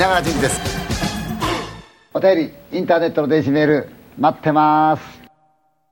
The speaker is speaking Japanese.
稲川淳です。お便りインターネットの電子メール待ってます。